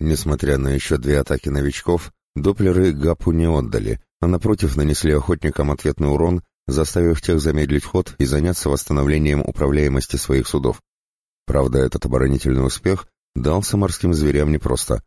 Несмотря на еще две атаки новичков, доплеры Гапу не отдали, а напротив нанесли охотникам ответный урон, заставив тех замедлить ход и заняться восстановлением управляемости своих судов. Правда, этот оборонительный успех дался морским зверям непросто.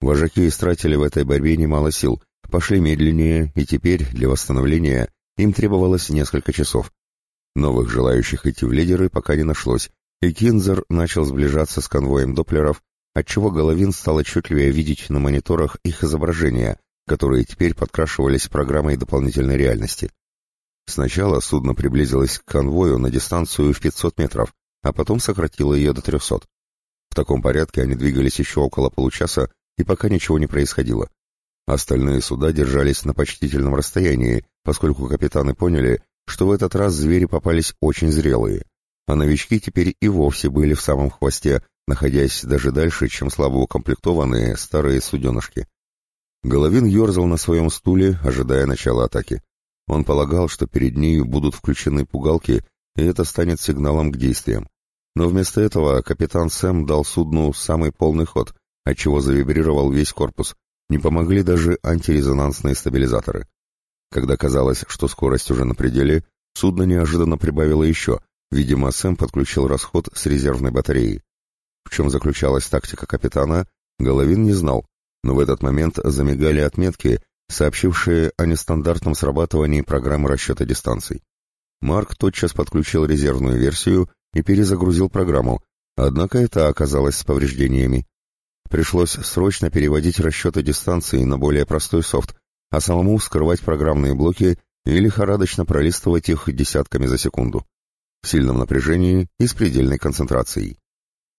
Вожаки истратили в этой борьбе немало сил, пошли медленнее, и теперь для восстановления им требовалось несколько часов. Новых желающих идти в лидеры пока не нашлось, и Кинзер начал сближаться с конвоем доплеров, отчего Головин стал отчетливее видеть на мониторах их изображения, которые теперь подкрашивались программой дополнительной реальности. Сначала судно приблизилось к конвою на дистанцию в 500 метров, а потом сократило ее до 300. В таком порядке они двигались еще около получаса, и пока ничего не происходило. Остальные суда держались на почтительном расстоянии, поскольку капитаны поняли, что в этот раз звери попались очень зрелые, а новички теперь и вовсе были в самом хвосте, находясь даже дальше, чем слабо укомплектованные старые суденышки. Головин ерзал на своем стуле, ожидая начала атаки. Он полагал, что перед нею будут включены пугалки, и это станет сигналом к действиям. Но вместо этого капитан Сэм дал судну самый полный ход, отчего завибрировал весь корпус. Не помогли даже антирезонансные стабилизаторы. Когда казалось, что скорость уже на пределе, судно неожиданно прибавило еще, видимо, Сэм подключил расход с резервной батареи. В чем заключалась тактика капитана, Головин не знал, но в этот момент замигали отметки, сообщившие о нестандартном срабатывании программы расчета дистанций. Марк тотчас подключил резервную версию и перезагрузил программу, однако это оказалось с повреждениями. Пришлось срочно переводить расчеты дистанции на более простой софт, а самому скрывать программные блоки и лихорадочно пролистывать их десятками за секунду. В сильном напряжении и с предельной концентрацией.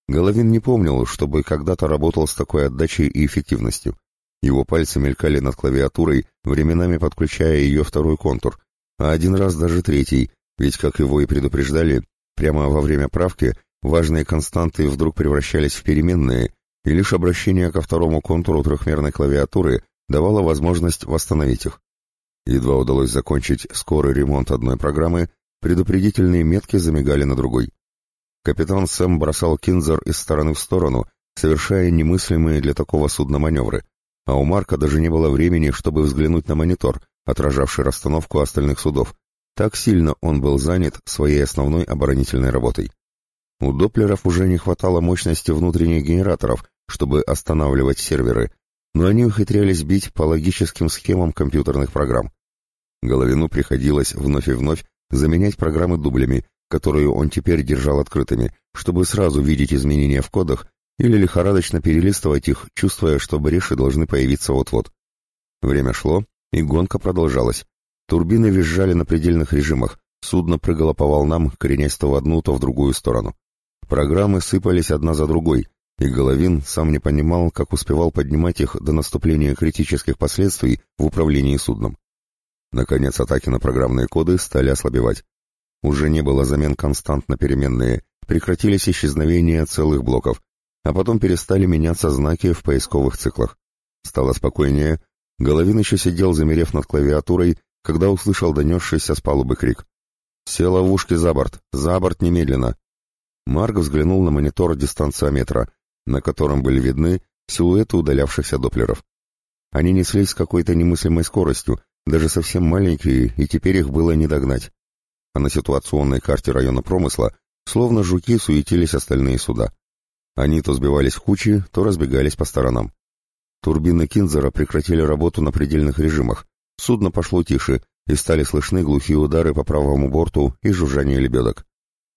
Головин не помнил, чтобы когда-то работал с такой отдачей и эффективностью. Его пальцы мелькали над клавиатурой, временами подключая ее второй контур, а один раз даже третий, ведь, как его и предупреждали, прямо во время правки важные константы вдруг превращались в переменные, и лишь обращение ко второму контуру трехмерной клавиатуры давало возможность восстановить их. Едва удалось закончить скорый ремонт одной программы, предупредительные метки замигали на другой. Капитан Сэм бросал кинзер из стороны в сторону, совершая немыслимые для такого судна маневры, а у Марка даже не было времени, чтобы взглянуть на монитор, отражавший расстановку остальных судов. Так сильно он был занят своей основной оборонительной работой. У доплеров уже не хватало мощности внутренних генераторов, чтобы останавливать серверы, но они ухитрялись бить по логическим схемам компьютерных программ. Головину приходилось вновь и вновь заменять программы дублями, которые он теперь держал открытыми, чтобы сразу видеть изменения в кодах или лихорадочно перелистывать их, чувствуя, что бреши должны появиться вот-вот. Время шло, и гонка продолжалась. Турбины визжали на предельных режимах, судно прыгало по волнам, коренясь то в одну, то в другую сторону. Программы сыпались одна за другой, и Головин сам не понимал, как успевал поднимать их до наступления критических последствий в управлении судном. Наконец атаки на программные коды стали ослабевать. Уже не было замен констант на переменные, прекратились исчезновения целых блоков, а потом перестали меняться знаки в поисковых циклах. Стало спокойнее, Головин еще сидел, замерев над клавиатурой, когда услышал донесшийся с палубы крик. «Все ловушки за борт! За борт немедленно!» Марк взглянул на монитор дистанциометра, на котором были видны силуэты удалявшихся доплеров. Они неслись с какой-то немыслимой скоростью, даже совсем маленькие, и теперь их было не догнать. А на ситуационной карте района промысла словно жуки суетились остальные суда. Они то сбивались в кучи, то разбегались по сторонам. Турбины Кинзера прекратили работу на предельных режимах. Судно пошло тише, и стали слышны глухие удары по правому борту и жужжание лебедок.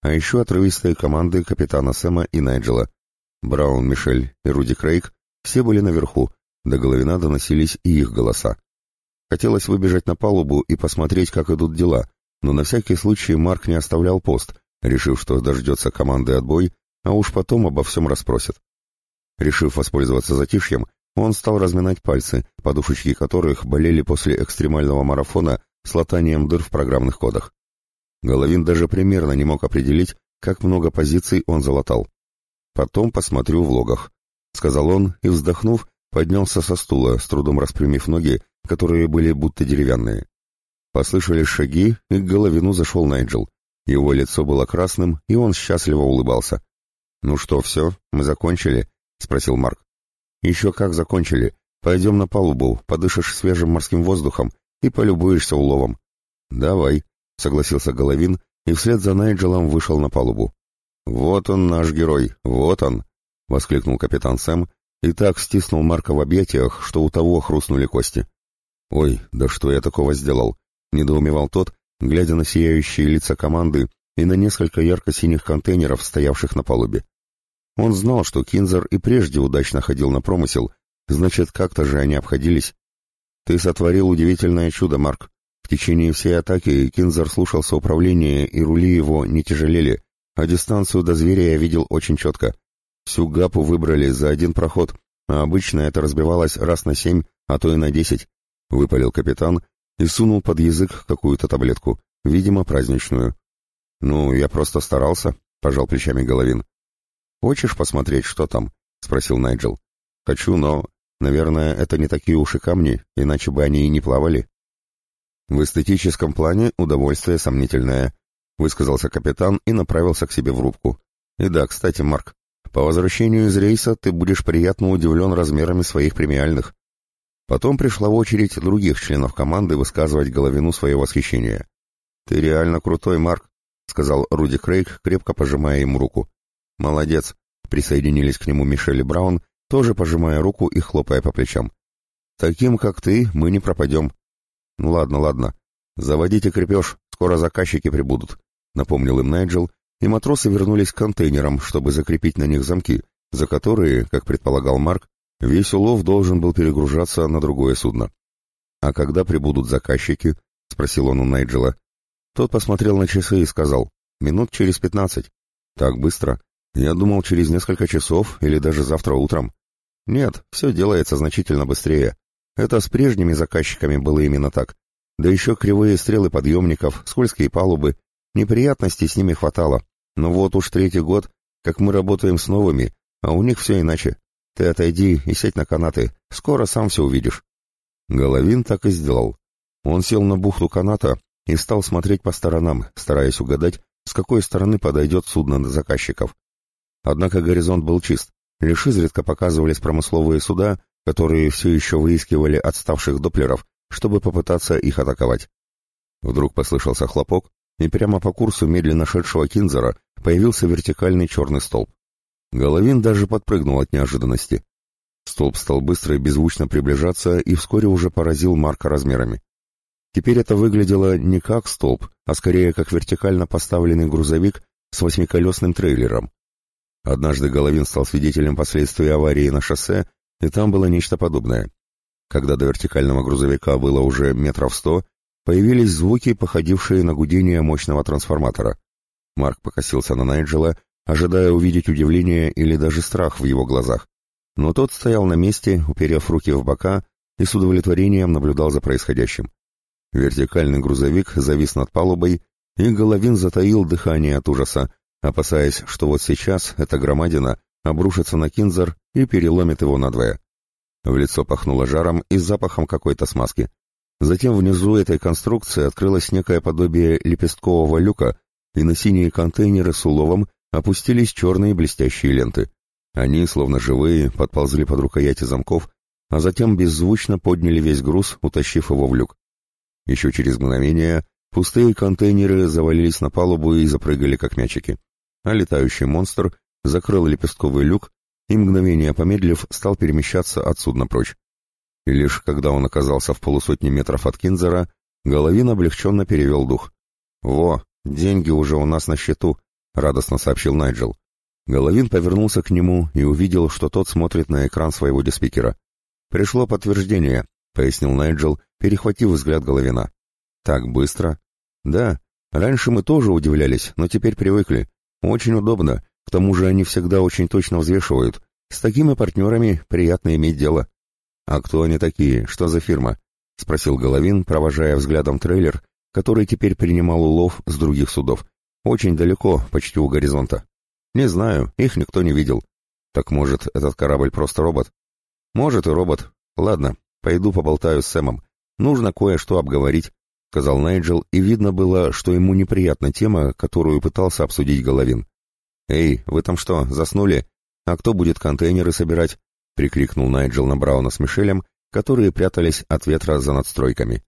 А еще отрывистые команды капитана Сэма и Найджела. Браун, Мишель и Руди Крейг все были наверху, до Головина доносились и их голоса. Хотелось выбежать на палубу и посмотреть, как идут дела, но на всякий случай Марк не оставлял пост, решив, что дождется команды отбой, а уж потом обо всем расспросит. Решив воспользоваться затишьем, он стал разминать пальцы, подушечки которых болели после экстремального марафона с латанием дыр в программных кодах. Головин даже примерно не мог определить, как много позиций он залатал. «Потом посмотрю в логах», — сказал он и, вздохнув, поднялся со стула, с трудом распрямив ноги, которые были будто деревянные. Послышались шаги, и к Головину зашел Найджел. Его лицо было красным, и он счастливо улыбался. «Ну что, все, мы закончили?» — спросил Марк. Еще как закончили. Пойдем на палубу, подышишь свежим морским воздухом и полюбуешься уловом». «Давай», — согласился Головин и вслед за Найджелом вышел на палубу. «Вот он наш герой, вот он!» — воскликнул капитан Сэм и так стиснул Марка в объятиях, что у того хрустнули кости. «Ой, да что я такого сделал?» — недоумевал тот, глядя на сияющие лица команды и на несколько ярко-синих контейнеров, стоявших на палубе. Он знал, что Кинзер и прежде удачно ходил на промысел, значит, как-то же они обходились. «Ты сотворил удивительное чудо, Марк. В течение всей атаки Кинзер слушался управления, и рули его не тяжелели, а дистанцию до зверя я видел очень четко. Всю гапу выбрали за один проход, а обычно это разбивалось раз на семь, а то и на десять», — выпалил капитан и сунул под язык какую-то таблетку, видимо, праздничную. «Ну, я просто старался», — пожал плечами Головин. «Хочешь посмотреть, что там?» — спросил Найджел. «Хочу, но, наверное, это не такие уж и камни, иначе бы они и не плавали». «В эстетическом плане удовольствие сомнительное», — высказался капитан и направился к себе в рубку. «И да, кстати, Марк, по возвращению из рейса ты будешь приятно удивлен размерами своих премиальных». Потом пришла очередь других членов команды высказывать Головину свое восхищение. «Ты реально крутой, Марк», — сказал Руди Крейг, крепко пожимая ему руку. «Молодец», — присоединились к нему Мишель и Браун, тоже пожимая руку и хлопая по плечам. «Таким, как ты, мы не пропадем». «Ну ладно, ладно. Заводите крепеж, скоро заказчики прибудут», — напомнил им Найджел, и матросы вернулись к контейнерам, чтобы закрепить на них замки, за которые, как предполагал Марк, весь улов должен был перегружаться на другое судно. «А когда прибудут заказчики?» — спросил он у Найджела. Тот посмотрел на часы и сказал, «Минут через пятнадцать». «Так быстро? Я думал, через несколько часов или даже завтра утром». «Нет, все делается значительно быстрее. Это с прежними заказчиками было именно так. Да еще кривые стрелы подъемников, скользкие палубы. Неприятностей с ними хватало. Но вот уж третий год, как мы работаем с новыми, а у них все иначе. Ты отойди и сядь на канаты, скоро сам все увидишь». Головин так и сделал. Он сел на бухту каната и стал смотреть по сторонам, стараясь угадать, с какой стороны подойдет судно до заказчиков. Однако горизонт был чист, лишь изредка показывались промысловые суда, которые все еще выискивали отставших доплеров, чтобы попытаться их атаковать. Вдруг послышался хлопок, и прямо по курсу медленно шедшего Кинзера появился вертикальный черный столб. Головин даже подпрыгнул от неожиданности. Столб стал быстро и беззвучно приближаться и вскоре уже поразил Марка размерами. Теперь это выглядело не как столб, а скорее как вертикально поставленный грузовик с восьмиколесным трейлером. Однажды Головин стал свидетелем последствий аварии на шоссе, и там было нечто подобное. Когда до вертикального грузовика было уже метров сто, появились звуки, походившие на гудение мощного трансформатора. Марк покосился на Найджела, ожидая увидеть удивление или даже страх в его глазах. Но тот стоял на месте, уперев руки в бока, и с удовлетворением наблюдал за происходящим. Вертикальный грузовик завис над палубой, и Головин затаил дыхание от ужаса, опасаясь, что вот сейчас эта громадина обрушится на Кинзер и переломит его надвое. В лицо пахнуло жаром и запахом какой-то смазки. Затем внизу этой конструкции открылось некое подобие лепесткового люка, и на синие контейнеры с уловом опустились черные блестящие ленты. Они, словно живые, подползли под рукояти замков, а затем беззвучно подняли весь груз, утащив его в люк. Еще через мгновение пустые контейнеры завалились на палубу и запрыгали, как мячики. А летающий монстр закрыл лепестковый люк и, мгновение помедлив, стал перемещаться от судна прочь. И лишь когда он оказался в полусотни метров от Кинзера, Головин облегченно перевел дух. «Во, деньги уже у нас на счету», — радостно сообщил Найджел. Головин повернулся к нему и увидел, что тот смотрит на экран своего диспикера. «Пришло подтверждение», — пояснил Найджел, перехватив взгляд Головина. «Так быстро?» «Да, раньше мы тоже удивлялись, но теперь привыкли. Очень удобно, к тому же они всегда очень точно взвешивают. С такими партнерами приятно иметь дело». «А кто они такие? Что за фирма?» — спросил Головин, провожая взглядом трейлер, который теперь принимал улов с других судов. «Очень далеко, почти у горизонта». «Не знаю, их никто не видел». «Так, может, этот корабль просто робот?» «Может и робот. Ладно, пойду поболтаю с Сэмом. «Нужно кое-что обговорить», — сказал Найджел, и видно было, что ему неприятна тема, которую пытался обсудить Головин. «Эй, вы там что, заснули? А кто будет контейнеры собирать? прикрикнул Найджел на Брауна с Мишелем, которые прятались от ветра за надстройками.